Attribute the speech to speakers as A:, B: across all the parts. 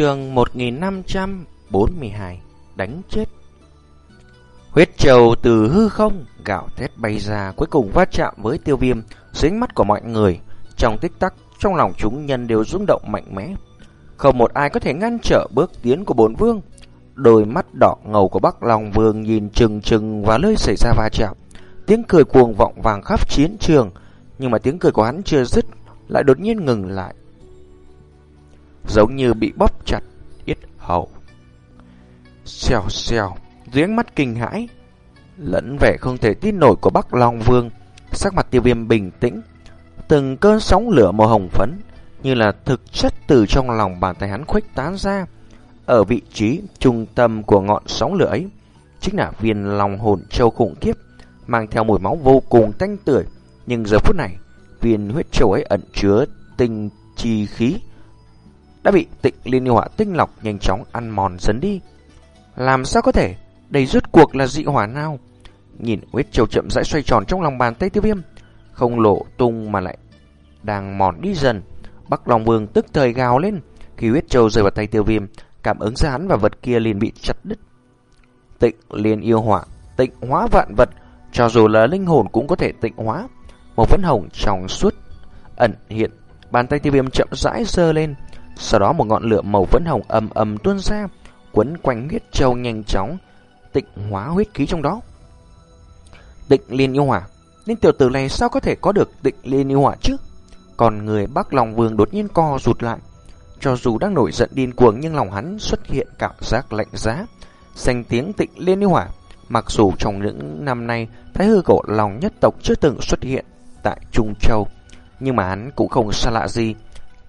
A: Trường 1542 Đánh chết Huyết trầu từ hư không Gạo thét bay ra Cuối cùng va chạm với tiêu viêm Dưới mắt của mọi người Trong tích tắc Trong lòng chúng nhân đều rung động mạnh mẽ Không một ai có thể ngăn trở bước tiến của bốn vương Đôi mắt đỏ ngầu của Bắc Long Vương nhìn chừng chừng và nơi xảy ra va chạm. Tiếng cười cuồng vọng vàng khắp chiến trường, nhưng mà tiếng cười của hắn chưa dứt, lại đột nhiên ngừng lại. Giống như bị bóp chặt, yết hầu. Xèo xèo, dưới ánh mắt kinh hãi, lẫn vẻ không thể tin nổi của Bắc Long Vương, sắc mặt tiêu viêm bình tĩnh, từng cơn sóng lửa màu hồng phấn, như là thực chất từ trong lòng bàn tay hắn khuếch tán ra, ở vị trí trung tâm của ngọn sóng lửa ấy, chính là viên lòng hồn châu khủng khiếp, mang theo mùi máu vô cùng tanh tưởi. Nhưng giờ phút này, viên huyết châu ấy ẩn chứa tinh chi khí, đã bị tịnh liên hỏa tinh lọc nhanh chóng ăn mòn dần đi. Làm sao có thể? Đây rốt cuộc là dị hỏa nào? Nhìn huyết châu chậm rãi xoay tròn trong lòng bàn tay tiêu viêm, không lộ tung mà lại đang mòn đi dần. Bắc Long Vương tức thời gào lên, khi huyết châu rơi vào tay tiêu viêm, cảm ứng ra hắn và vật kia liền bị chặt đứt. Tịnh liền yêu hỏa, tịnh hóa vạn vật, cho dù là linh hồn cũng có thể tịnh hóa. Một vấn hồng trong suốt ẩn hiện, bàn tay tiêu viêm chậm rãi sơ lên, sau đó một ngọn lửa màu phấn hồng ầm ầm tuôn ra, quấn quanh huyết châu nhanh chóng, tịnh hóa huyết khí trong đó. Tịnh liên yêu hỏa, nên tiểu tử này sao có thể có được tịnh liên yêu hỏa chứ? Còn người Bắc Long Vương đột nhiên co rụt lại, cho dù đang nổi giận điên cuồng nhưng lòng hắn xuất hiện cảm giác lạnh giá. Xanh tiếng tịnh liên yêu hỏa. Mặc dù trong những năm nay, Thái hư cổ lòng nhất tộc chưa từng xuất hiện tại Trung Châu. Nhưng mà hắn cũng không xa lạ gì.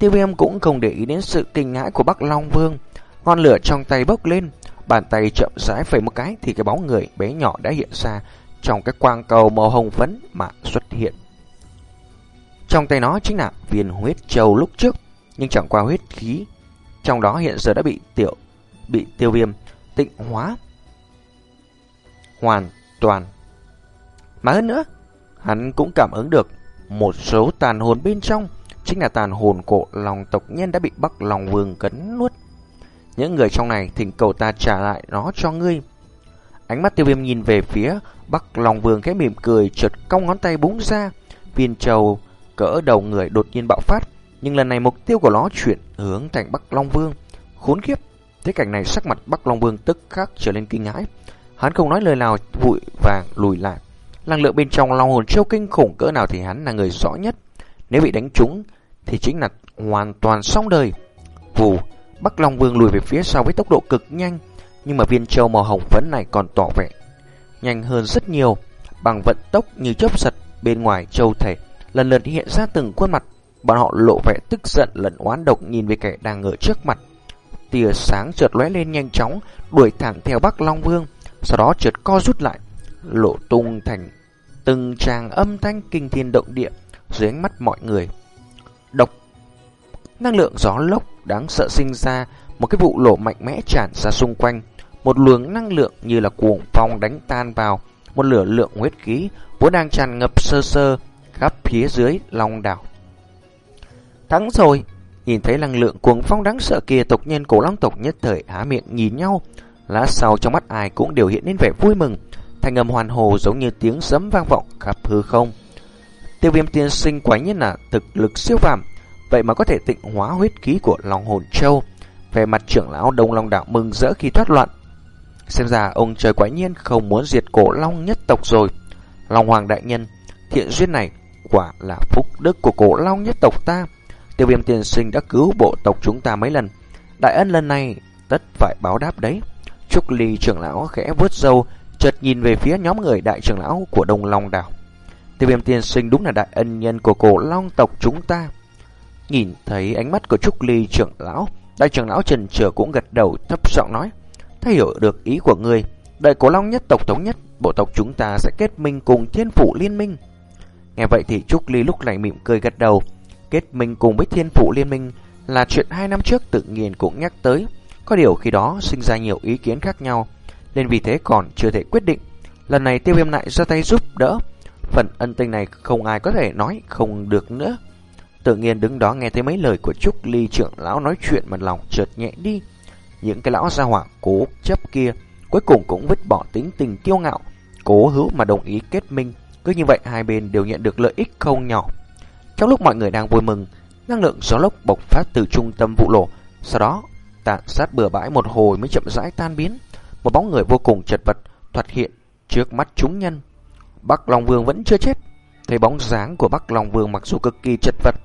A: Tiêu viêm cũng không để ý đến sự kinh ngãi của Bắc Long Vương. Ngọn lửa trong tay bốc lên. Bàn tay chậm rãi phẩy một cái thì cái bóng người bé nhỏ đã hiện ra trong cái quang cầu màu hồng phấn mà xuất hiện. Trong tay nó chính là viên huyết châu lúc trước nhưng chẳng qua huyết khí trong đó hiện giờ đã bị tiểu bị tiêu viêm tịnh hóa hoàn toàn. Mà hơn nữa, hắn cũng cảm ứng được một số tàn hồn bên trong, chính là tàn hồn cổ lòng tộc nhân đã bị Bắc Long Vương cấn nuốt. Những người trong này thỉnh cầu ta trả lại nó cho ngươi. Ánh mắt tiêu viêm nhìn về phía Bắc Long Vương khẽ mỉm cười chợt cong ngón tay búng ra, viên châu cỡ đầu người đột nhiên bạo phát, nhưng lần này mục tiêu của nó chuyển hướng thành Bắc Long Vương. Khốn kiếp, thế cảnh này sắc mặt Bắc Long Vương tức khắc trở lên kinh hãi. Hắn không nói lời nào vội vàng lùi lại. Năng lượng bên trong long hồn châu kinh khủng cỡ nào thì hắn là người rõ nhất. Nếu bị đánh trúng thì chính là hoàn toàn xong đời. Vù, Bắc Long Vương lùi về phía sau với tốc độ cực nhanh, nhưng mà viên châu màu hồng phấn này còn tỏ vẻ nhanh hơn rất nhiều. Bằng vận tốc như chớp giật bên ngoài châu thể, lần lượt hiện ra từng khuôn mặt Bọn họ lộ vẻ tức giận lẫn oán độc nhìn về kẻ đang ở trước mặt. Tia sáng chợt lóe lên nhanh chóng, đuổi thẳng theo Bắc Long Vương, sau đó chợt co rút lại, lộ tung thành từng tràng âm thanh kinh thiên động địa dưới ánh mắt mọi người. Độc Năng lượng gió lốc đáng sợ sinh ra, một cái vụ lộ mạnh mẽ tràn ra xung quanh, một luồng năng lượng như là cuồng phong đánh tan vào, một lửa lượng huyết khí vốn đang tràn ngập sơ sơ khắp phía dưới lòng đảo. Thắng rồi! Nhìn thấy năng lượng cuồng phong đáng sợ kia tộc nhân cổ long tộc nhất thời há miệng nhìn nhau. Lá sau trong mắt ai cũng đều hiện lên vẻ vui mừng. Thành âm hoàn hồ giống như tiếng sấm vang vọng khắp hư không. Tiêu viêm tiên sinh quả nhiên là thực lực siêu phàm, vậy mà có thể tịnh hóa huyết khí của lòng hồn châu. Về mặt trưởng lão Đông Long Đạo mừng rỡ khi thoát loạn. Xem ra ông trời quả nhiên không muốn diệt cổ long nhất tộc rồi. Long Hoàng Đại Nhân, thiện duyên này quả là phúc đức của cổ long nhất tộc ta. Tiêu viêm tiên sinh đã cứu bộ tộc chúng ta mấy lần. Đại ân lần này tất phải báo đáp đấy. Trúc Ly trưởng lão khẽ vuốt râu, chợt nhìn về phía nhóm người đại trưởng lão của Đông Long đảo. Tiêu viêm tiên sinh đúng là đại ân nhân của cổ long tộc chúng ta. Nhìn thấy ánh mắt của Trúc Ly trưởng lão, đại trưởng lão Trần Trở cũng gật đầu thấp giọng nói. ถ้ hiểu được ý của người, đại cổ long nhất tộc thống nhất, bộ tộc chúng ta sẽ kết minh cùng thiên phủ liên minh. Nghe vậy thì Trúc Ly lúc này mỉm cười gật đầu, Kết minh cùng với thiên phụ liên minh là chuyện hai năm trước tự nhiên cũng nhắc tới. Có điều khi đó sinh ra nhiều ý kiến khác nhau, nên vì thế còn chưa thể quyết định. Lần này tiêu viêm lại ra tay giúp đỡ. Phần ân tình này không ai có thể nói không được nữa. Tự nhiên đứng đó nghe thấy mấy lời của Trúc Ly trưởng lão nói chuyện mà lòng chợt nhẹ đi. Những cái lão gia hỏa cố chấp kia cuối cùng cũng vứt bỏ tính tình kiêu ngạo, cố hữu mà đồng ý kết minh. Cứ như vậy hai bên đều nhận được lợi ích không nhỏ. Trong lúc mọi người đang vui mừng, năng lượng gió lốc bộc phát từ trung tâm vụ nổ, sau đó tàn sát bừa bãi một hồi mới chậm rãi tan biến. Một bóng người vô cùng chật vật thoạt hiện trước mắt chúng nhân. Bắc Long Vương vẫn chưa chết. Thấy bóng dáng của Bắc Long Vương mặc dù cực kỳ chật vật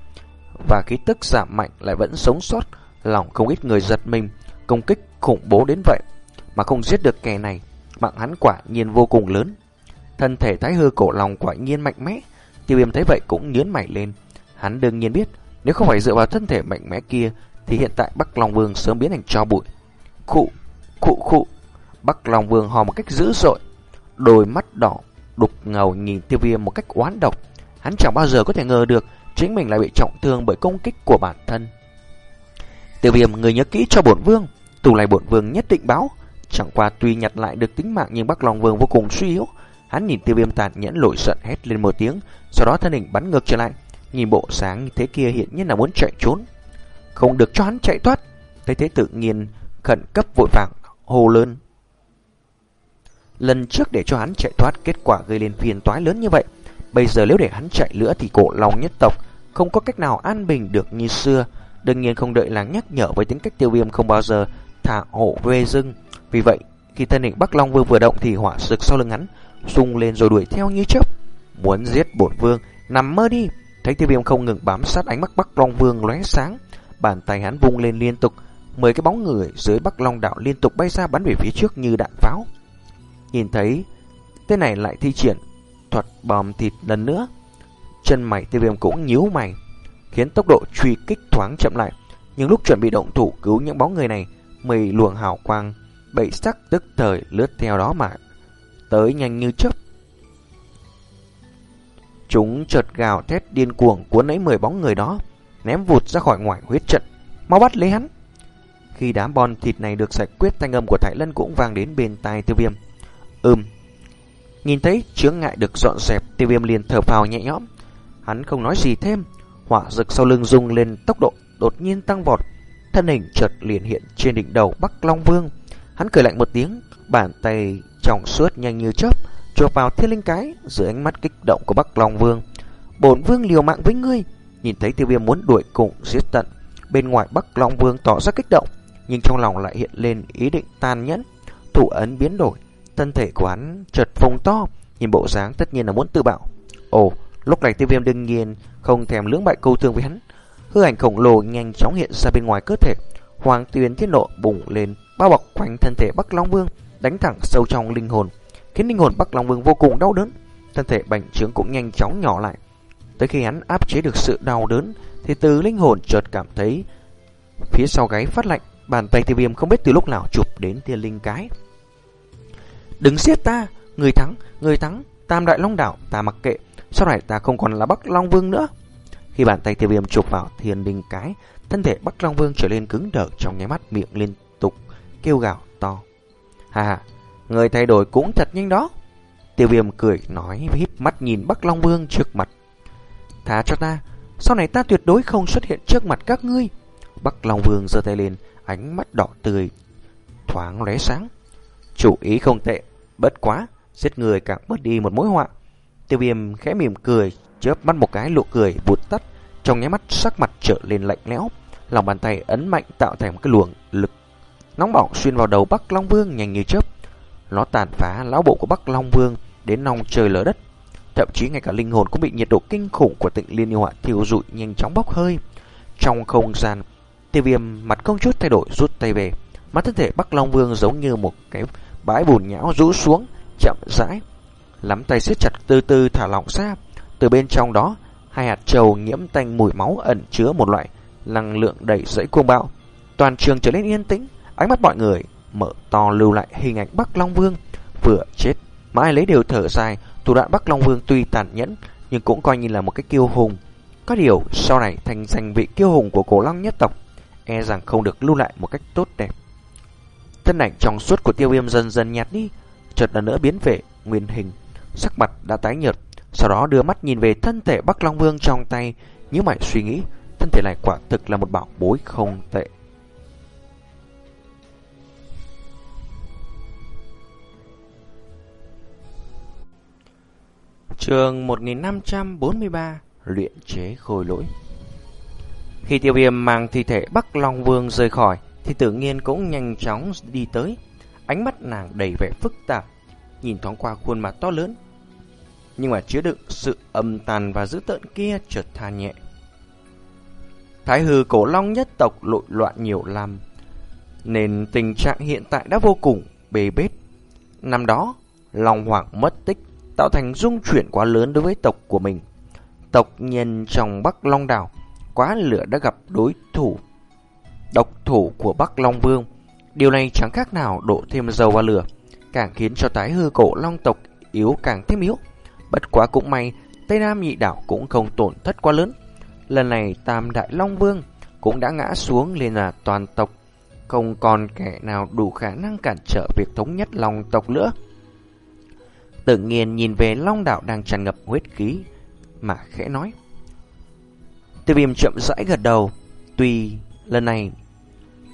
A: và khí tức giảm mạnh lại vẫn sống sót, lòng không ít người giật mình, công kích khủng bố đến vậy mà không giết được kẻ này, mạng hắn quả nhiên vô cùng lớn. Thân thể thái hư cổ lòng quả nhiên mạnh mẽ, tiêu viêm thấy vậy cũng nhướng mày lên. Hắn đương nhiên biết, nếu không phải dựa vào thân thể mạnh mẽ kia, thì hiện tại Bắc Long Vương sớm biến thành tro bụi. Khụ, khụ khụ, Bắc Long Vương hò một cách dữ dội, đôi mắt đỏ, đục ngầu nhìn tiêu viêm một cách oán độc. Hắn chẳng bao giờ có thể ngờ được chính mình lại bị trọng thương bởi công kích của bản thân. Tiêu viêm người nhớ kỹ cho bổn vương, tù này bổn vương nhất định báo. Chẳng qua tuy nhặt lại được tính mạng nhưng Bắc Long Vương vô cùng suy yếu. Hắn nhìn tiêu viêm tàn nhẫn lội giận hét lên một tiếng, sau đó thân hình bắn ngược trở lại. Nhìn bộ sáng như thế kia hiện nhiên là muốn chạy trốn. Không được cho hắn chạy thoát. Thế thế tự nhiên khẩn cấp vội vàng hô lớn. Lần trước để cho hắn chạy thoát kết quả gây lên phiền toái lớn như vậy. Bây giờ nếu để hắn chạy nữa thì cổ lòng nhất tộc không có cách nào an bình được như xưa. Đương nhiên không đợi làng nhắc nhở với tính cách tiêu viêm không bao giờ thả hộ về dưng. Vì vậy, khi thân hình Bắc Long Vương vừa động thì hỏa sực sau lưng hắn, sung lên rồi đuổi theo như chớp. Muốn giết bổn vương, nằm mơ đi. Thấy tiêu viêm không ngừng bám sát ánh mắt Bắc Long Vương lóe sáng. Bàn tay hắn vung lên liên tục, mười cái bóng người dưới Bắc Long đạo liên tục bay ra bắn về phía trước như đạn pháo. Nhìn thấy tên này lại thi triển thuật bòm thịt lần nữa. Chân mày tiêu viêm cũng nhíu mày, khiến tốc độ truy kích thoáng chậm lại. Nhưng lúc chuẩn bị động thủ cứu những bóng người này, mười luồng hào quang, Bậy sắc tức thời lướt theo đó mà tới nhanh như chớp. Chúng chợt gào thét điên cuồng cuốn lấy mười bóng người đó, ném vụt ra khỏi ngoài huyết trận, mau bắt lấy hắn. Khi đám bon thịt này được giải quyết, thanh âm của Thái Lân cũng vang đến bên tai Tiêu Viêm. Ừm. Nhìn thấy chướng ngại được dọn dẹp, Tiêu Viêm liền thở phào nhẹ nhõm. Hắn không nói gì thêm, hỏa rực sau lưng rung lên tốc độ đột nhiên tăng vọt, thân hình chợt liền hiện trên đỉnh đầu Bắc Long Vương. Hắn cười lạnh một tiếng, bàn tay trong suốt nhanh như chớp chộp vào thiên linh cái dưới ánh mắt kích động của Bắc Long Vương. Bổn vương liều mạng với ngươi, nhìn thấy Tiêu Viêm muốn đuổi cùng giết tận, bên ngoài Bắc Long Vương tỏ ra kích động, nhưng trong lòng lại hiện lên ý định tàn nhẫn, thủ ấn biến đổi, thân thể của hắn chợt phồng to, nhìn bộ dáng tất nhiên là muốn tự bạo. Ồ, lúc này Tiêu Viêm đương nhiên không thèm lưỡng bại câu thương với hắn, hư ảnh khổng lồ nhanh chóng hiện ra bên ngoài cơ thể, hoàng tuyến thiết nộ bùng lên, bao bọc quanh thân thể Bắc Long Vương, đánh thẳng sâu trong linh hồn, khiến linh hồn Bắc Long Vương vô cùng đau đớn. Thân thể bành trướng cũng nhanh chóng nhỏ lại. Tới khi hắn áp chế được sự đau đớn, thì từ linh hồn chợt cảm thấy phía sau gáy phát lạnh, bàn tay tiêu viêm không biết từ lúc nào chụp đến tia linh cái. Đừng giết ta, người thắng, người thắng, tam đại long đảo, ta mặc kệ, sau này ta không còn là Bắc Long Vương nữa. Khi bàn tay tiêu viêm chụp vào thiên đình cái, thân thể Bắc Long Vương trở lên cứng đờ trong nháy mắt miệng liên tục kêu gào to. Hà hà, người thay đổi cũng thật nhanh đó. Tiêu viêm cười nói híp mắt nhìn Bắc Long Vương trước mặt. Thả cho ta, sau này ta tuyệt đối không xuất hiện trước mặt các ngươi. Bắc Long Vương giơ tay lên, ánh mắt đỏ tươi, thoáng lóe sáng. Chủ ý không tệ, bất quá, giết người càng bớt đi một mối họa. Tiêu viêm khẽ mỉm cười, chớp mắt một cái lộ cười vụt tắt, trong nháy mắt sắc mặt trở lên lạnh lẽo, lòng bàn tay ấn mạnh tạo thành một cái luồng lực nóng bỏng xuyên vào đầu Bắc Long Vương nhanh như chớp. Nó tàn phá lão bộ của Bắc Long Vương đến nong trời lở đất. Thậm chí ngay cả linh hồn cũng bị nhiệt độ kinh khủng của tịnh liên yêu họa thiêu rụi nhanh chóng bốc hơi. Trong không gian, tiêu viêm mặt không chút thay đổi rút tay về. Mắt thân thể Bắc Long Vương giống như một cái bãi bùn nhão rũ xuống, chậm rãi. Lắm tay siết chặt từ từ thả lỏng ra. Từ bên trong đó, hai hạt trầu nhiễm tanh mùi máu ẩn chứa một loại năng lượng đầy dẫy cuồng bạo. Toàn trường trở nên yên tĩnh, ánh mắt mọi người mở to lưu lại hình ảnh Bắc Long Vương vừa chết. Mãi ai lấy đều thở dài, thủ đoạn Bắc Long Vương tuy tàn nhẫn nhưng cũng coi như là một cái kiêu hùng. Có điều sau này thành danh vị kiêu hùng của cổ long nhất tộc e rằng không được lưu lại một cách tốt đẹp. Thân ảnh trong suốt của tiêu viêm dần dần nhạt đi, chợt lần nữa biến về nguyên hình, sắc mặt đã tái nhợt, sau đó đưa mắt nhìn về thân thể Bắc Long Vương trong tay, nhíu mày suy nghĩ, thân thể này quả thực là một bảo bối không tệ. Trường 1543 Luyện chế khôi lỗi Khi tiêu viêm mang thi thể Bắc Long Vương rời khỏi thì tự nhiên cũng nhanh chóng đi tới. Ánh mắt nàng đầy vẻ phức tạp, Nhìn thoáng qua khuôn mặt to lớn. Nhưng mà chứa đựng sự âm tàn và dữ tợn kia chợt tha nhẹ. Thái hư cổ long nhất tộc lội loạn nhiều năm, Nên tình trạng hiện tại đã vô cùng bề bết. Năm đó, Long Hoàng mất tích, tạo thành dung chuyển quá lớn đối với tộc của mình. Tộc nhân trong Bắc Long Đảo, quá lửa đã gặp đối thủ độc thủ của Bắc Long Vương. Điều này chẳng khác nào đổ thêm dầu vào lửa, càng khiến cho tái hư cổ Long tộc yếu càng thêm yếu. Bất quá cũng may, Tây Nam nhị đảo cũng không tổn thất quá lớn. Lần này Tam Đại Long Vương cũng đã ngã xuống lên là toàn tộc, không còn kẻ nào đủ khả năng cản trở việc thống nhất Long tộc nữa. Tự nhiên nhìn về long đảo đang tràn ngập huyết khí Mà khẽ nói Tiêu viêm chậm rãi gật đầu Tuy lần này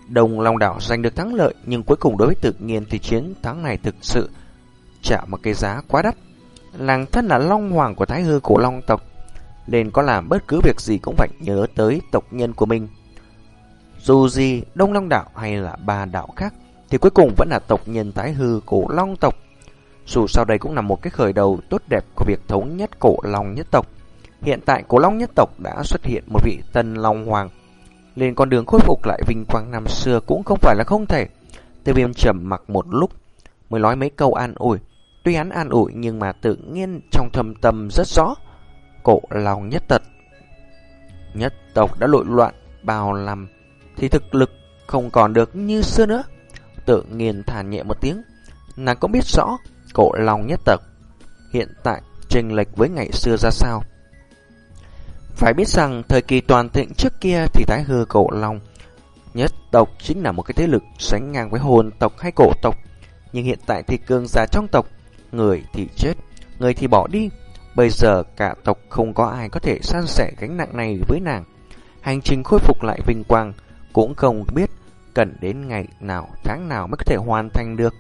A: Đồng long đảo giành được thắng lợi, Nhưng cuối cùng đối với tự nhiên thì chiến thắng này thực sự Trả một cái giá quá đắt Làng thân là long hoàng của thái hư cổ long tộc, Nên có làm bất cứ việc gì cũng phải nhớ tới tộc nhân của mình Dù gì Đông Long Đảo hay là ba đảo khác Thì cuối cùng vẫn là tộc nhân thái hư cổ long tộc dù sau đây cũng là một cái khởi đầu tốt đẹp của việc thống nhất cổ long nhất tộc. Hiện tại cổ long nhất tộc đã xuất hiện một vị tân long hoàng. Lên con đường khôi phục lại vinh quang năm xưa cũng không phải là không thể. Tiêu viêm trầm mặc một lúc, mới nói mấy câu an ủi. Tuy hắn an ủi nhưng mà tự nhiên trong thầm tâm rất rõ. Cổ lòng nhất tật. Nhất tộc đã lội loạn bao năm, thì thực lực không còn được như xưa nữa. Tự nhiên thản nhẹ một tiếng. Nàng cũng biết rõ cổ lòng nhất tộc hiện tại chênh lệch với ngày xưa ra sao. Phải biết rằng thời kỳ toàn thịnh trước kia thì thái hư cổ long nhất tộc chính là một cái thế lực sánh ngang với hồn tộc hay cổ tộc. Nhưng hiện tại thì cường giả trong tộc, người thì chết, người thì bỏ đi. Bây giờ cả tộc không có ai có thể san sẻ gánh nặng này với nàng. Hành trình khôi phục lại vinh quang cũng không biết cần đến ngày nào, tháng nào mới có thể hoàn thành được.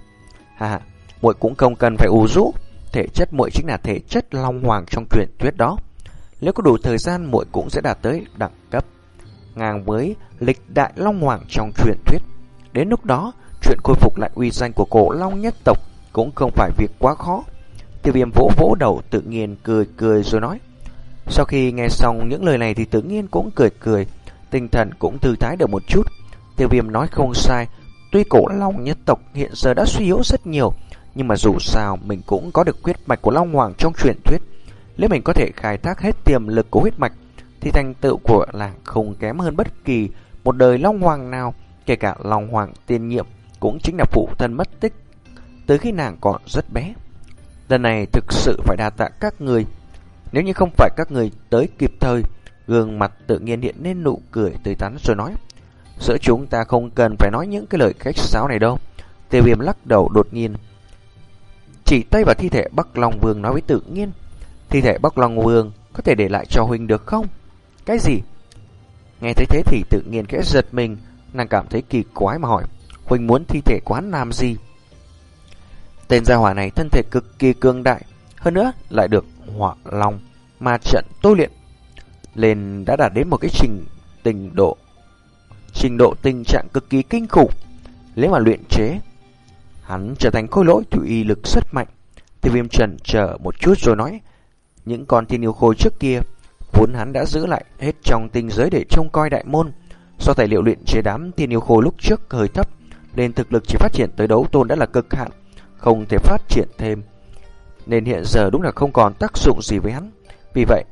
A: ha muội cũng không cần phải ủ rũ, thể chất muội chính là thể chất long hoàng trong truyền thuyết đó. Nếu có đủ thời gian muội cũng sẽ đạt tới đẳng cấp ngang với lịch đại long hoàng trong truyền thuyết. Đến lúc đó, chuyện khôi phục lại uy danh của cổ long nhất tộc cũng không phải việc quá khó. Tiêu viêm vỗ vỗ đầu tự nhiên cười cười rồi nói. Sau khi nghe xong những lời này thì tự nhiên cũng cười cười, tinh thần cũng thư thái được một chút. Tiêu viêm nói không sai, tuy cổ long nhất tộc hiện giờ đã suy yếu rất nhiều, nhưng mà dù sao mình cũng có được huyết mạch của Long Hoàng trong truyền thuyết. Nếu mình có thể khai thác hết tiềm lực của huyết mạch, thì thành tựu của làng không kém hơn bất kỳ một đời Long Hoàng nào, kể cả Long Hoàng tiên nhiệm cũng chính là phụ thân mất tích từ khi nàng còn rất bé. Lần này thực sự phải đa tạ các người. Nếu như không phải các người tới kịp thời, gương mặt tự nhiên hiện lên nụ cười tươi tắn rồi nói. Giữa chúng ta không cần phải nói những cái lời khách sáo này đâu. Tiêu viêm lắc đầu đột nhiên chỉ tay vào thi thể Bắc Long Vương nói với tự nhiên. Thi thể Bắc Long Vương có thể để lại cho Huynh được không? Cái gì? Nghe thấy thế thì tự nhiên khẽ giật mình, nàng cảm thấy kỳ quái mà hỏi. Huynh muốn thi thể quán làm gì? Tên gia hỏa này thân thể cực kỳ cương đại, hơn nữa lại được hỏa long ma trận tôi luyện lên đã đạt đến một cái trình tình độ trình độ tình trạng cực kỳ kinh khủng. Nếu mà luyện chế Hắn trở thành khối lỗi thủy y lực rất mạnh. Tiêu viêm trần chờ một chút rồi nói. Những con thiên yêu khôi trước kia, vốn hắn đã giữ lại hết trong tinh giới để trông coi đại môn. Do tài liệu luyện chế đám thiên yêu khôi lúc trước hơi thấp, nên thực lực chỉ phát triển tới đấu tôn đã là cực hạn, không thể phát triển thêm. Nên hiện giờ đúng là không còn tác dụng gì với hắn. Vì vậy,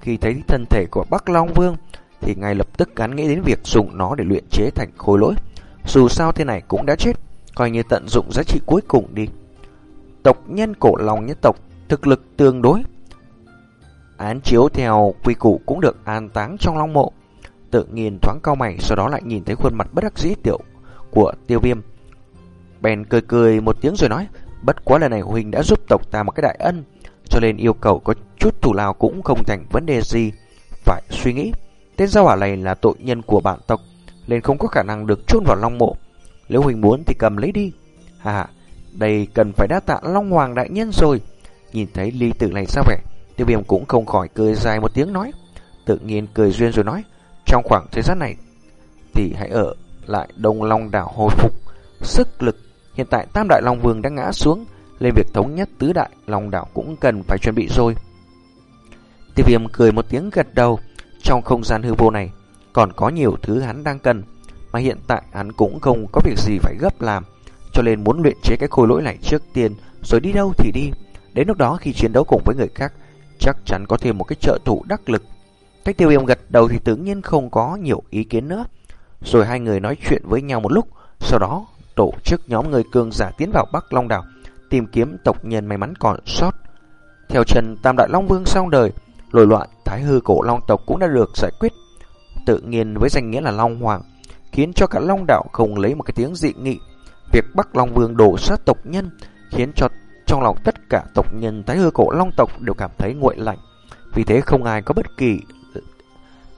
A: khi thấy thân thể của Bắc Long Vương, thì ngay lập tức hắn nghĩ đến việc dùng nó để luyện chế thành khối lỗi. Dù sao thế này cũng đã chết, coi như tận dụng giá trị cuối cùng đi. Tộc nhân cổ lòng nhất tộc, thực lực tương đối. Án chiếu theo quy củ cũng được an táng trong long mộ. Tự nhiên thoáng cao mày, sau đó lại nhìn thấy khuôn mặt bất đắc dĩ tiểu của tiêu viêm. Bèn cười cười một tiếng rồi nói, bất quá lần này Huynh đã giúp tộc ta một cái đại ân, cho nên yêu cầu có chút thủ lao cũng không thành vấn đề gì. phải suy nghĩ. Tên giao hỏa này là tội nhân của bản tộc, nên không có khả năng được chôn vào long mộ. Nếu huynh muốn thì cầm lấy đi. Hà, đây cần phải đa tạ Long Hoàng đại nhân rồi. Nhìn thấy ly tử này sao vẻ, tiêu viêm cũng không khỏi cười dài một tiếng nói. Tự nhiên cười duyên rồi nói, trong khoảng thời gian này thì hãy ở lại Đông Long đảo hồi phục sức lực. Hiện tại Tam Đại Long Vương đã ngã xuống, lên việc thống nhất tứ đại Long đảo cũng cần phải chuẩn bị rồi. Tiêu viêm cười một tiếng gật đầu, trong không gian hư vô này còn có nhiều thứ hắn đang cần, mà hiện tại hắn cũng không có việc gì phải gấp làm, cho nên muốn luyện chế cái khối lỗi này trước tiên, rồi đi đâu thì đi. Đến lúc đó khi chiến đấu cùng với người khác, chắc chắn có thêm một cái trợ thủ đắc lực. Cách tiêu viêm gật đầu thì tự nhiên không có nhiều ý kiến nữa. Rồi hai người nói chuyện với nhau một lúc, sau đó tổ chức nhóm người cường giả tiến vào Bắc Long Đảo, tìm kiếm tộc nhân may mắn còn sót. Theo Trần Tam Đại Long Vương sau đời, lồi loạn thái hư cổ Long tộc cũng đã được giải quyết. Tự nhiên với danh nghĩa là Long Hoàng, khiến cho cả Long Đảo không lấy một cái tiếng dị nghị. Việc Bắc Long Vương đổ sát tộc nhân khiến cho trong lòng tất cả tộc nhân thái hư cổ Long tộc đều cảm thấy nguội lạnh. Vì thế không ai có bất kỳ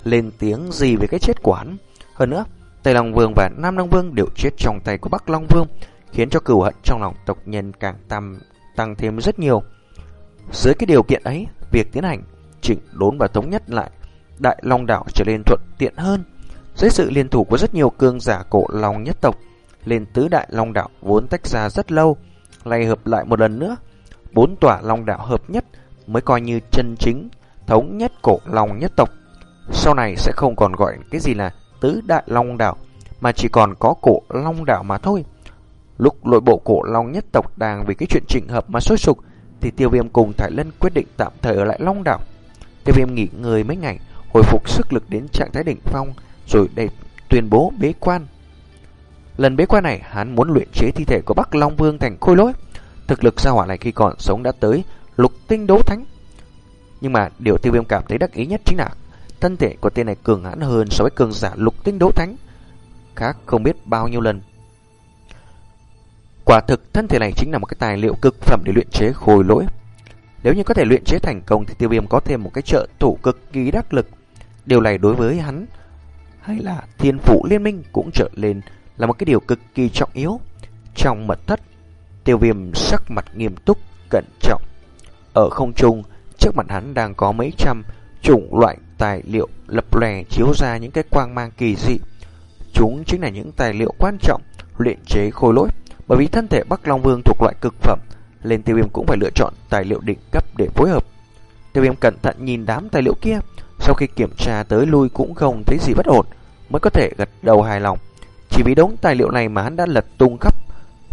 A: lên tiếng gì về cái chết của hắn. Hơn nữa, Tây Long Vương và Nam Long Vương đều chết trong tay của Bắc Long Vương, khiến cho cừu hận trong lòng tộc nhân càng tăng, tăng thêm rất nhiều. Dưới cái điều kiện ấy, việc tiến hành chỉnh đốn và thống nhất lại Đại Long Đảo trở nên thuận tiện hơn. Dưới sự liên thủ của rất nhiều cương giả cổ Long nhất tộc, lên tứ Đại Long Đảo vốn tách ra rất lâu, lại hợp lại một lần nữa. Bốn tòa Long Đạo hợp nhất mới coi như chân chính thống nhất cổ Long nhất tộc. Sau này sẽ không còn gọi cái gì là tứ đại long Đạo mà chỉ còn có cổ long Đạo mà thôi. Lúc nội bộ cổ long nhất tộc đang vì cái chuyện chỉnh hợp mà sôi sục, thì tiêu viêm cùng Thái Lân quyết định tạm thời ở lại long Đạo. Tiêu viêm nghỉ ngơi mấy ngày, hồi phục sức lực đến trạng thái đỉnh phong, rồi để tuyên bố bế quan. Lần bế quan này, hắn muốn luyện chế thi thể của Bắc Long Vương thành khôi lỗi. Thực lực gia hỏa này khi còn sống đã tới lục tinh đấu thánh. Nhưng mà điều tiêu viêm cảm thấy đắc ý nhất chính là Thân thể của tên này cường hãn hơn so với cường giả lục tinh đấu thánh Khác không biết bao nhiêu lần Quả thực thân thể này chính là một cái tài liệu cực phẩm để luyện chế khôi lỗi Nếu như có thể luyện chế thành công thì tiêu viêm có thêm một cái trợ thủ cực kỳ đắc lực Điều này đối với hắn hay là thiên phụ liên minh cũng trở lên là một cái điều cực kỳ trọng yếu Trong mật thất Tiêu viêm sắc mặt nghiêm túc, cẩn trọng Ở không trung, trước mặt hắn đang có mấy trăm chủng loại tài liệu lập lè chiếu ra những cái quang mang kỳ dị. Chúng chính là những tài liệu quan trọng luyện chế khôi lỗi, bởi vì thân thể Bắc Long Vương thuộc loại cực phẩm, nên tiêu viêm cũng phải lựa chọn tài liệu đỉnh cấp để phối hợp. Tiêu viêm cẩn thận nhìn đám tài liệu kia, sau khi kiểm tra tới lui cũng không thấy gì bất ổn, mới có thể gật đầu hài lòng. Chỉ vì đống tài liệu này mà hắn đã lật tung khắp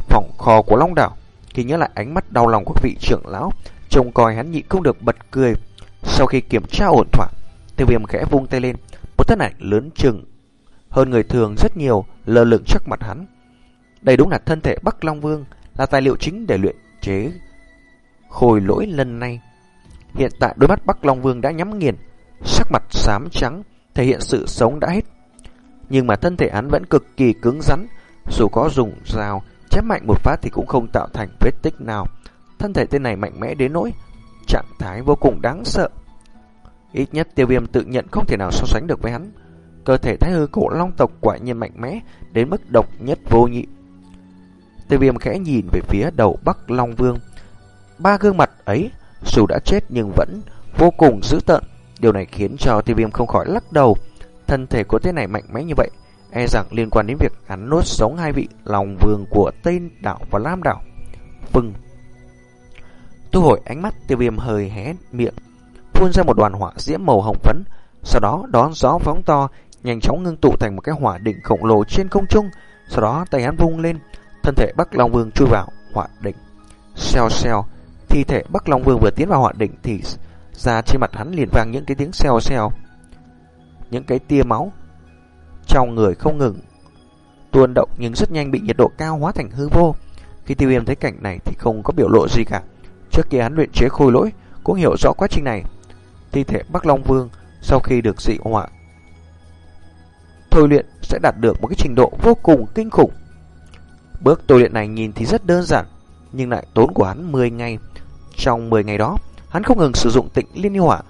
A: phòng kho của Long Đảo. Khi nhớ lại ánh mắt đau lòng của vị trưởng lão, trông coi hắn nhịn không được bật cười. Sau khi kiểm tra ổn thỏa, Tiêu viêm khẽ vung tay lên, một thân ảnh lớn chừng hơn người thường rất nhiều lơ lửng trước mặt hắn. Đây đúng là thân thể Bắc Long Vương, là tài liệu chính để luyện chế khôi lỗi lần này. Hiện tại đôi mắt Bắc Long Vương đã nhắm nghiền, sắc mặt xám trắng, thể hiện sự sống đã hết. Nhưng mà thân thể hắn vẫn cực kỳ cứng rắn, dù có dùng dao chém mạnh một phát thì cũng không tạo thành vết tích nào. Thân thể tên này mạnh mẽ đến nỗi trạng thái vô cùng đáng sợ. Ít nhất tiêu viêm tự nhận không thể nào so sánh được với hắn. Cơ thể thái hư cổ long tộc quả nhiên mạnh mẽ đến mức độc nhất vô nhị. Tiêu viêm khẽ nhìn về phía đầu Bắc Long Vương. Ba gương mặt ấy dù đã chết nhưng vẫn vô cùng dữ tợn. Điều này khiến cho tiêu viêm không khỏi lắc đầu. Thân thể của tên này mạnh mẽ như vậy, e rằng liên quan đến việc hắn nốt sống hai vị lòng vương của Tây đảo và Lam đảo. Vâng. Tu hồi ánh mắt tiêu viêm hơi hé miệng phun ra một đoàn hỏa diễm màu hồng phấn, sau đó đón gió phóng to, nhanh chóng ngưng tụ thành một cái hỏa đỉnh khổng lồ trên không trung, sau đó tay hắn vung lên, thân thể Bắc Long Vương chui vào hỏa đỉnh. Xèo xèo, thi thể Bắc Long Vương vừa tiến vào hỏa đỉnh thì ra trên mặt hắn liền vang những cái tiếng xèo xèo. Những cái tia máu trong người không ngừng tuôn động nhưng rất nhanh bị nhiệt độ cao hóa thành hư vô. Khi tiêu viêm thấy cảnh này thì không có biểu lộ gì cả. Trước kia hắn luyện chế khôi lỗi cũng hiểu rõ quá trình này thi thể Bắc Long Vương sau khi được dị hỏa thôi luyện sẽ đạt được một cái trình độ vô cùng kinh khủng. Bước tôi luyện này nhìn thì rất đơn giản, nhưng lại tốn của hắn 10 ngày. Trong 10 ngày đó, hắn không ngừng sử dụng tịnh liên hỏa,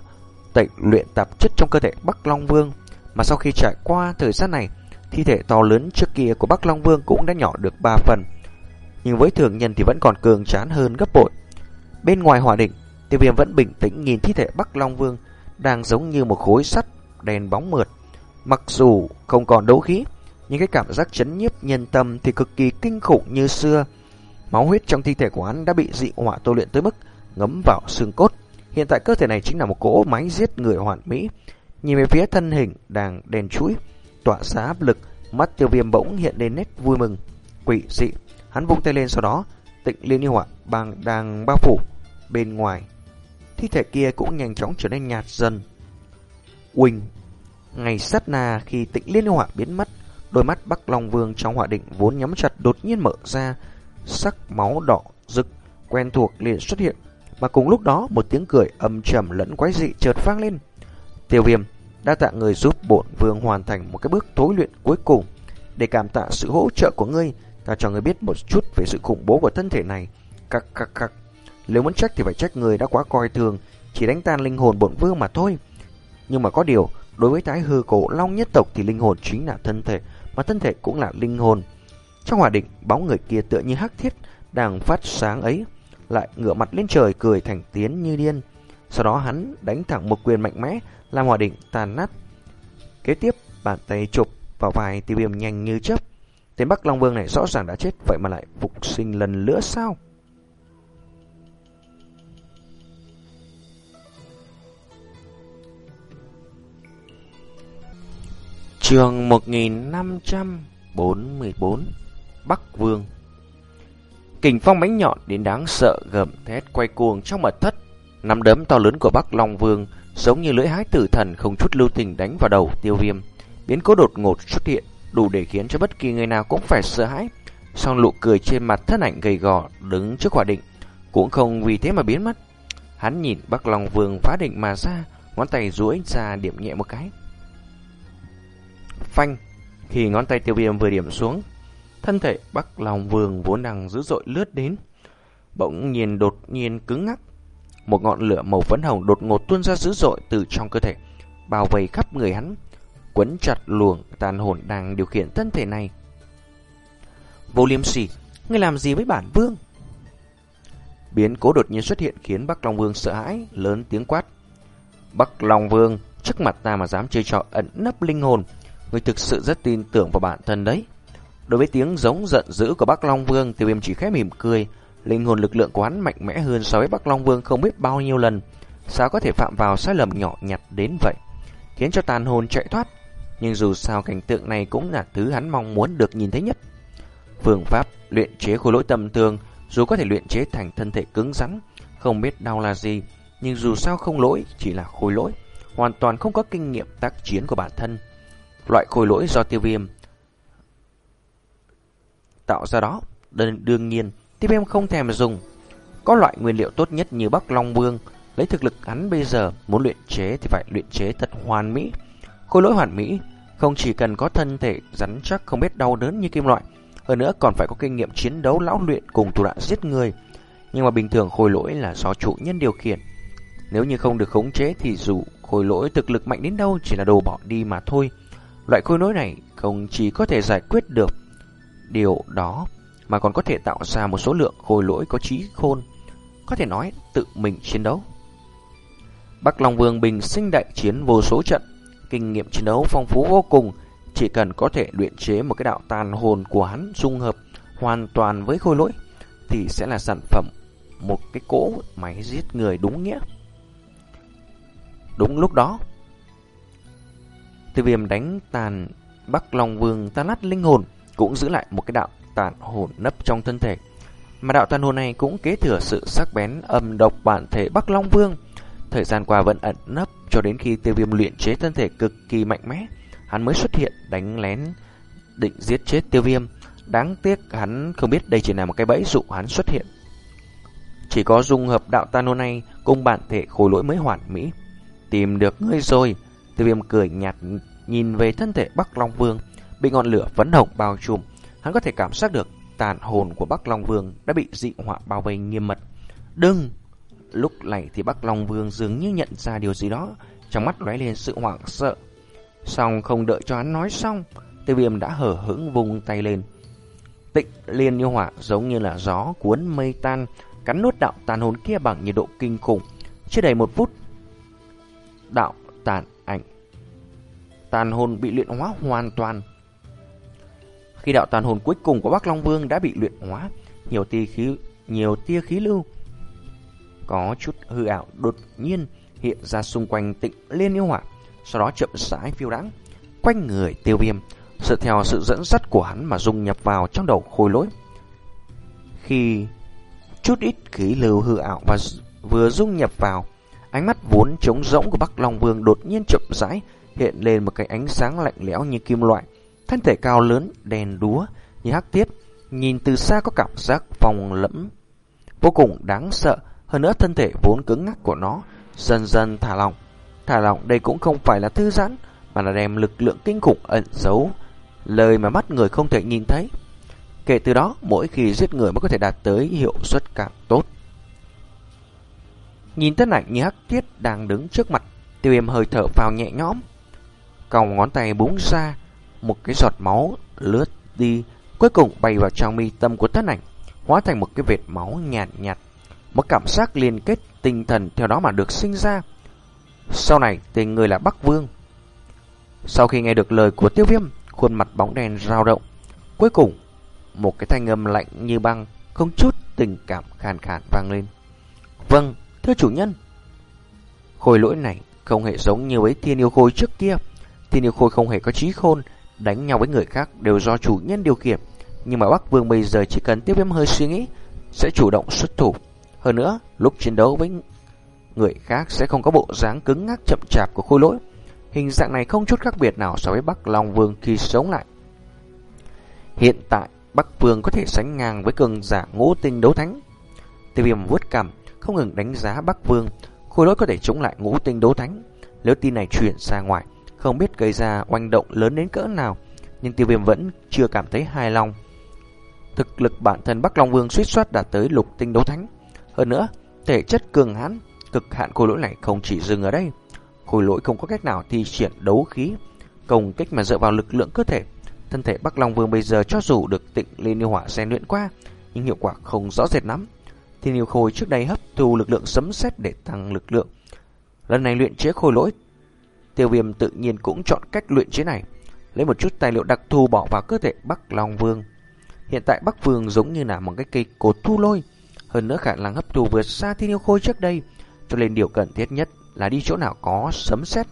A: tẩy luyện tạp chất trong cơ thể Bắc Long Vương. Mà sau khi trải qua thời gian này, thi thể to lớn trước kia của Bắc Long Vương cũng đã nhỏ được 3 phần. Nhưng với thường nhân thì vẫn còn cường trán hơn gấp bội. Bên ngoài hỏa định, tiêu viêm vẫn bình tĩnh nhìn thi thể Bắc Long Vương đang giống như một khối sắt đèn bóng mượt. Mặc dù không còn đấu khí, nhưng cái cảm giác chấn nhiếp nhân tâm thì cực kỳ kinh khủng như xưa. Máu huyết trong thi thể của hắn đã bị dị hỏa tu luyện tới mức ngấm vào xương cốt. Hiện tại cơ thể này chính là một cỗ máy giết người hoàn mỹ. Nhìn về phía thân hình đang đèn chuối, tỏa ra áp lực, mắt tiêu viêm bỗng hiện lên nét vui mừng, quỷ dị. Hắn vung tay lên sau đó, tịnh liên yêu hỏa bang đang bao phủ bên ngoài. Thi thể kia cũng nhanh chóng trở nên nhạt dần. Quỳnh Ngày sát na khi tịnh liên yêu hỏa biến mất, đôi mắt Bắc Long Vương trong hỏa định vốn nhắm chặt đột nhiên mở ra, sắc máu đỏ rực quen thuộc liền xuất hiện, mà cùng lúc đó một tiếng cười âm trầm lẫn quái dị chợt vang lên. Tiêu Viêm đã tạ người giúp bổn vương hoàn thành một cái bước tối luyện cuối cùng. Để cảm tạ sự hỗ trợ của ngươi, ta cho ngươi biết một chút về sự khủng bố của thân thể này. Cắc cắc cắc Nếu muốn trách thì phải trách người đã quá coi thường, chỉ đánh tan linh hồn bổn vương mà thôi. Nhưng mà có điều, đối với thái hư cổ long nhất tộc thì linh hồn chính là thân thể, mà thân thể cũng là linh hồn. Trong hòa định, bóng người kia tựa như hắc thiết đang phát sáng ấy, lại ngửa mặt lên trời cười thành tiếng như điên. Sau đó hắn đánh thẳng một quyền mạnh mẽ, làm hòa định tàn nát. Kế tiếp, bàn tay chụp vào vai tiêu viêm nhanh như chớp. Tên Bắc Long Vương này rõ ràng đã chết, vậy mà lại phục sinh lần nữa sao? Trường 1544 Bắc Vương Kình phong mánh nhọn đến đáng sợ gầm thét quay cuồng trong mật thất Nắm đấm to lớn của Bắc Long Vương giống như lưỡi hái tử thần không chút lưu tình đánh vào đầu tiêu viêm. Biến cố đột ngột xuất hiện đủ để khiến cho bất kỳ người nào cũng phải sợ hãi. Song nụ cười trên mặt thân ảnh gầy gò đứng trước quả định cũng không vì thế mà biến mất. Hắn nhìn Bắc Long Vương phá định mà ra, ngón tay duỗi ra điểm nhẹ một cái. Phanh, khi ngón tay tiêu viêm vừa điểm xuống, thân thể Bắc Long Vương vốn đang dữ dội lướt đến, bỗng nhiên đột nhiên cứng ngắc. Một ngọn lửa màu phấn hồng đột ngột tuôn ra dữ dội từ trong cơ thể, bao vây khắp người hắn, quấn chặt luồng tàn hồn đang điều khiển thân thể này. Vô liêm sỉ, ngươi làm gì với bản vương? Biến cố đột nhiên xuất hiện khiến Bắc Long Vương sợ hãi, lớn tiếng quát. Bắc Long Vương, trước mặt ta mà dám chơi trò ẩn nấp linh hồn, ngươi thực sự rất tin tưởng vào bản thân đấy. Đối với tiếng giống giận dữ của Bắc Long Vương, tiêu viêm chỉ khẽ mỉm cười, linh hồn lực lượng của hắn mạnh mẽ hơn so với Bắc Long Vương không biết bao nhiêu lần, sao có thể phạm vào sai lầm nhỏ nhặt đến vậy, khiến cho tàn hồn chạy thoát. Nhưng dù sao cảnh tượng này cũng là thứ hắn mong muốn được nhìn thấy nhất. Phương pháp luyện chế khối lỗi tầm thường, dù có thể luyện chế thành thân thể cứng rắn, không biết đau là gì, nhưng dù sao không lỗi chỉ là khối lỗi, hoàn toàn không có kinh nghiệm tác chiến của bản thân. Loại khối lỗi do tiêu viêm tạo ra đó, đương nhiên tiếp em không thèm dùng. Có loại nguyên liệu tốt nhất như Bắc Long Vương, lấy thực lực hắn bây giờ muốn luyện chế thì phải luyện chế thật hoàn mỹ. Khối lỗi hoàn mỹ không chỉ cần có thân thể rắn chắc không biết đau đớn như kim loại, hơn nữa còn phải có kinh nghiệm chiến đấu lão luyện cùng thủ đoạn giết người. Nhưng mà bình thường khối lỗi là do chủ nhân điều khiển. Nếu như không được khống chế thì dù khối lỗi thực lực mạnh đến đâu chỉ là đồ bỏ đi mà thôi. Loại khối lỗi này không chỉ có thể giải quyết được điều đó mà còn có thể tạo ra một số lượng khôi lỗi có trí khôn, có thể nói tự mình chiến đấu. Bắc Long Vương bình sinh đại chiến vô số trận, kinh nghiệm chiến đấu phong phú vô cùng, chỉ cần có thể luyện chế một cái đạo tàn hồn của hắn dung hợp hoàn toàn với khôi lỗi thì sẽ là sản phẩm một cái cỗ máy giết người đúng nghĩa. Đúng lúc đó, Tiêu viêm đánh tàn Bắc Long Vương ta nát linh hồn cũng giữ lại một cái đạo tàn hồn nấp trong thân thể. Mà đạo tàn hồn này cũng kế thừa sự sắc bén âm độc bản thể Bắc Long Vương. Thời gian qua vẫn ẩn nấp cho đến khi tiêu viêm luyện chế thân thể cực kỳ mạnh mẽ, hắn mới xuất hiện đánh lén định giết chết tiêu viêm. Đáng tiếc hắn không biết đây chỉ là một cái bẫy dụ hắn xuất hiện. Chỉ có dung hợp đạo tàn hồn này cùng bản thể khối lỗi mới hoàn mỹ. Tìm được ngươi rồi, tiêu viêm cười nhạt nhìn về thân thể Bắc Long Vương bị ngọn lửa phấn hồng bao trùm, hắn có thể cảm giác được tàn hồn của Bắc Long Vương đã bị dị họa bao vây nghiêm mật. Đừng! Lúc này thì Bắc Long Vương dường như nhận ra điều gì đó, trong mắt lóe lên sự hoảng sợ. Xong không đợi cho hắn nói xong, tiêu viêm đã hở hững vùng tay lên. Tịnh liên như hỏa giống như là gió cuốn mây tan, cắn nuốt đạo tàn hồn kia bằng nhiệt độ kinh khủng. Chưa đầy một phút, đạo tàn ảnh. Tàn hồn bị luyện hóa hoàn toàn. Khi đạo tàn hồn cuối cùng của Bắc Long Vương đã bị luyện hóa, nhiều tia khí nhiều tia khí lưu có chút hư ảo đột nhiên hiện ra xung quanh tịnh liên yêu hỏa, sau đó chậm rãi phiêu đãng quanh người tiêu viêm, dựa theo sự dẫn dắt của hắn mà dung nhập vào trong đầu khôi lỗi. Khi chút ít khí lưu hư ảo và vừa dung nhập vào, ánh mắt vốn trống rỗng của Bắc Long Vương đột nhiên chậm rãi hiện lên một cái ánh sáng lạnh lẽo như kim loại, thân thể cao lớn, đèn đúa như hắc tiết, nhìn từ xa có cảm giác phòng lẫm vô cùng đáng sợ, hơn nữa thân thể vốn cứng ngắc của nó dần dần thả lỏng. Thả lỏng đây cũng không phải là thư giãn, mà là đem lực lượng kinh khủng ẩn giấu, lời mà mắt người không thể nhìn thấy. Kể từ đó, mỗi khi giết người mới có thể đạt tới hiệu suất càng tốt. Nhìn thân ảnh như hắc tiết đang đứng trước mặt, tiêu viêm hơi thở vào nhẹ nhõm. Còng ngón tay búng ra, một cái giọt máu lướt đi, cuối cùng bay vào trong mi tâm của thân ảnh, hóa thành một cái vệt máu nhạt nhạt. nhạt. Một cảm giác liên kết tinh thần theo đó mà được sinh ra. Sau này, tên người là Bắc Vương. Sau khi nghe được lời của tiêu viêm, khuôn mặt bóng đèn rao động. Cuối cùng, một cái thanh âm lạnh như băng, không chút tình cảm khàn khàn vang lên. Vâng, thưa chủ nhân. Khôi lỗi này không hề giống như với thiên yêu khôi trước kia. Thiên yêu khôi không hề có trí khôn, đánh nhau với người khác đều do chủ nhân điều khiển. Nhưng mà Bắc Vương bây giờ chỉ cần tiếp viêm hơi suy nghĩ, sẽ chủ động xuất thủ. Hơn nữa, lúc chiến đấu với người khác sẽ không có bộ dáng cứng ngắc chậm chạp của khôi lỗi. Hình dạng này không chút khác biệt nào so với Bắc Long Vương khi sống lại. Hiện tại, Bắc Vương có thể sánh ngang với cường giả ngũ tinh đấu thánh. Tiêu viêm vuốt cằm, không ngừng đánh giá Bắc Vương, khôi lỗi có thể chống lại ngũ tinh đấu thánh. Nếu tin này truyền ra ngoài, không biết gây ra oanh động lớn đến cỡ nào, nhưng tiêu viêm vẫn chưa cảm thấy hài lòng. Thực lực bản thân Bắc Long Vương suýt soát đạt tới lục tinh đấu thánh. Hơn nữa, thể chất cường hãn, cực hạn khôi lỗi này không chỉ dừng ở đây. Khôi lỗi không có cách nào thi triển đấu khí, công kích mà dựa vào lực lượng cơ thể. Thân thể Bắc Long Vương bây giờ cho dù được tịnh liên yêu hỏa rèn luyện qua, nhưng hiệu quả không rõ rệt lắm. Thiên yêu khôi trước đây hấp thu lực lượng sấm sét để tăng lực lượng. Lần này luyện chế khôi lỗi, tiêu viêm tự nhiên cũng chọn cách luyện chế này. Lấy một chút tài liệu đặc thù bỏ vào cơ thể Bắc Long Vương. Hiện tại Bắc Vương giống như là một cái cây cột thu lôi, hơn nữa khả năng hấp thu vượt xa thiên yêu khôi trước đây, cho nên điều cần thiết nhất là đi chỗ nào có sấm sét.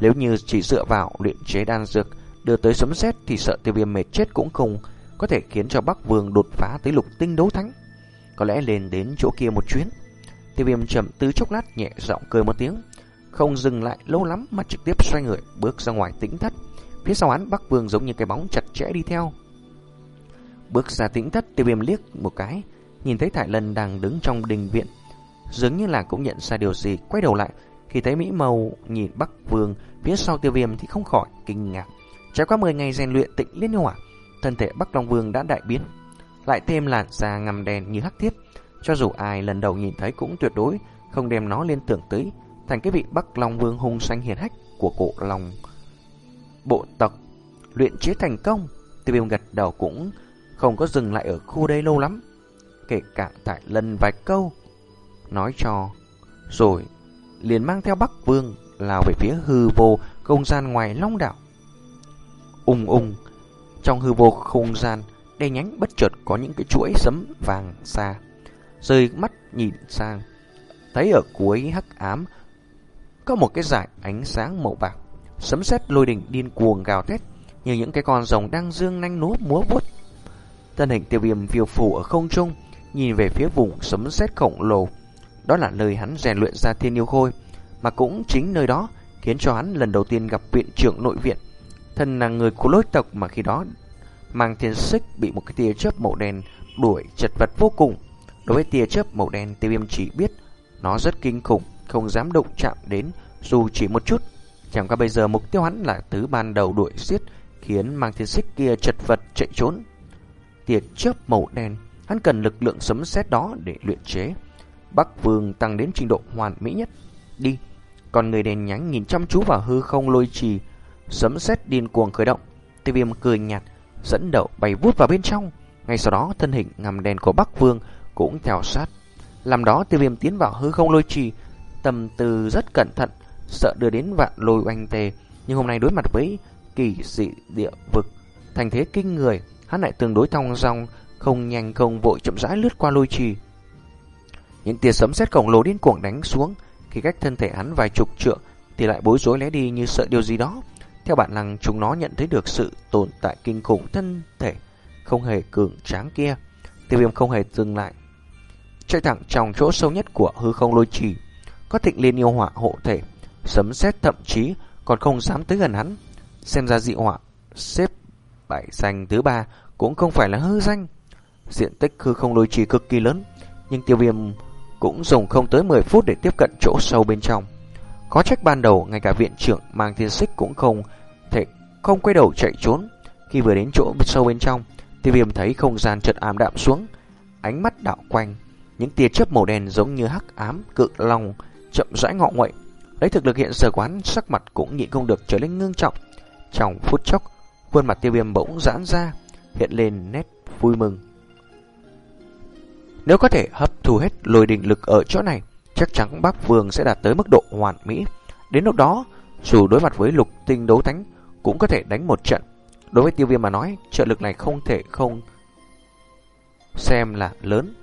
A: Nếu như chỉ dựa vào luyện chế đan dược đưa tới sấm sét thì sợ tiêu viêm mệt chết cũng không có thể khiến cho Bắc Vương đột phá tới lục tinh đấu thánh. Có lẽ lên đến chỗ kia một chuyến. Tiêu viêm chậm tư chốc lát nhẹ giọng cười một tiếng, không dừng lại lâu lắm mà trực tiếp xoay người bước ra ngoài tĩnh thất. Phía sau hắn Bắc Vương giống như cái bóng chặt chẽ đi theo. Bước ra tĩnh thất tiêu viêm liếc một cái, nhìn thấy Thải Lân đang đứng trong đình viện. Dường như là cũng nhận ra điều gì, quay đầu lại. Khi thấy Mỹ mầu nhìn Bắc Vương phía sau tiêu viêm thì không khỏi kinh ngạc. Trải qua 10 ngày rèn luyện tịnh liên hỏa, thân thể Bắc Long Vương đã đại biến. Lại thêm làn da ngầm đèn như hắc thiết. Cho dù ai lần đầu nhìn thấy cũng tuyệt đối không đem nó liên tưởng tới thành cái vị Bắc Long Vương hung sanh hiền hách của cổ lòng bộ tộc luyện chế thành công. Tiêu viêm gật đầu cũng không có dừng lại ở khu đây lâu lắm kể cả tại lần vài câu, nói cho, rồi liền mang theo Bắc Vương lao về phía hư vô không gian ngoài long đảo. Ung ung, trong hư vô không gian, đen nhánh bất chợt có những cái chuỗi sấm vàng xa, rơi mắt nhìn sang, thấy ở cuối hắc ám có một cái dải ánh sáng màu bạc, sấm sét lôi đình điên cuồng gào thét như những cái con rồng đang dương nanh núa múa vuốt. Thân hình tiêu viêm phiêu phù ở không trung, nhìn về phía vùng sấm sét khổng lồ. Đó là nơi hắn rèn luyện ra thiên yêu khôi, mà cũng chính nơi đó khiến cho hắn lần đầu tiên gặp viện trưởng nội viện. Thân là người của lối tộc mà khi đó mang thiên xích bị một cái tia chớp màu đen đuổi chật vật vô cùng. Đối với tia chớp màu đen tiêu viêm chỉ biết nó rất kinh khủng, không dám động chạm đến dù chỉ một chút. Chẳng qua bây giờ mục tiêu hắn là tứ ban đầu đuổi giết khiến mang thiên xích kia chật vật chạy trốn. tiệt chớp màu đen Hắn cần lực lượng sấm sét đó để luyện chế. Bắc Vương tăng đến trình độ hoàn mỹ nhất. Đi, Còn người đèn nhánh nhìn chăm chú vào hư không lôi trì, sấm sét điên cuồng khởi động. Tiêu viêm cười nhạt, dẫn đầu bay vút vào bên trong. Ngay sau đó thân hình ngầm đèn của Bắc Vương cũng theo sát. Làm đó tiêu viêm tiến vào hư không lôi trì, tầm từ rất cẩn thận, sợ đưa đến vạn lôi oanh tề. Nhưng hôm nay đối mặt với kỳ dị địa vực, thành thế kinh người, hắn lại tương đối thong dong, không nhanh không vội chậm rãi lướt qua lôi trì. Những tia sấm sét khổng lồ điên cuồng đánh xuống, khi cách thân thể hắn vài chục trượng thì lại bối rối lé đi như sợ điều gì đó. Theo bản năng chúng nó nhận thấy được sự tồn tại kinh khủng thân thể không hề cường tráng kia. Tiêu viêm không hề dừng lại. Chạy thẳng trong chỗ sâu nhất của hư không lôi trì. Có thịnh liên yêu hỏa hộ thể. Sấm sét thậm chí còn không dám tới gần hắn. Xem ra dị hỏa xếp bảy danh thứ ba cũng không phải là hư danh. Diện tích hư không lôi trì cực kỳ lớn. Nhưng tiêu viêm cũng dùng không tới 10 phút để tiếp cận chỗ sâu bên trong. Có trách ban đầu ngay cả viện trưởng mang thiên xích cũng không thể không quay đầu chạy trốn. Khi vừa đến chỗ sâu bên trong, tiêu viêm thấy không gian chợt ảm đạm xuống, ánh mắt đảo quanh, những tia chớp màu đen giống như hắc ám cự long chậm rãi ngọ nguậy. Lấy thực lực hiện giờ quán, sắc mặt cũng nhịn không được trở nên ngưng trọng. Trong phút chốc, khuôn mặt tiêu viêm bỗng giãn ra, hiện lên nét vui mừng. Nếu có thể hấp thu hết lôi đình lực ở chỗ này, chắc chắn Bắc Vương sẽ đạt tới mức độ hoàn mỹ. Đến lúc đó, dù đối mặt với lục tinh đấu thánh, cũng có thể đánh một trận. Đối với tiêu viêm mà nói, trợ lực này không thể không xem là lớn.